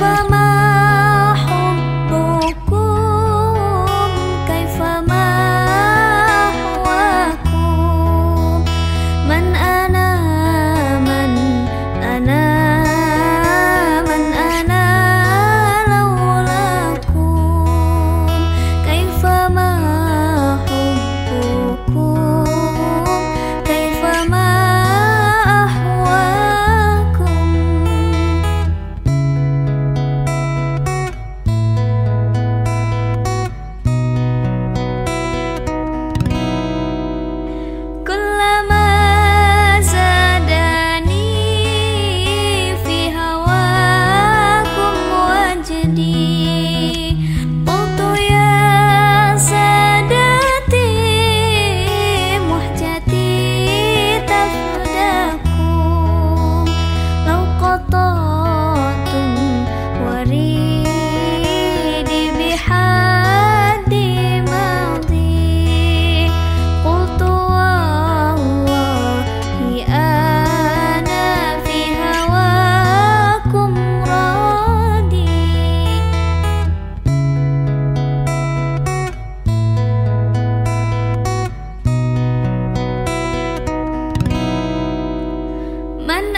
nova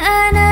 anak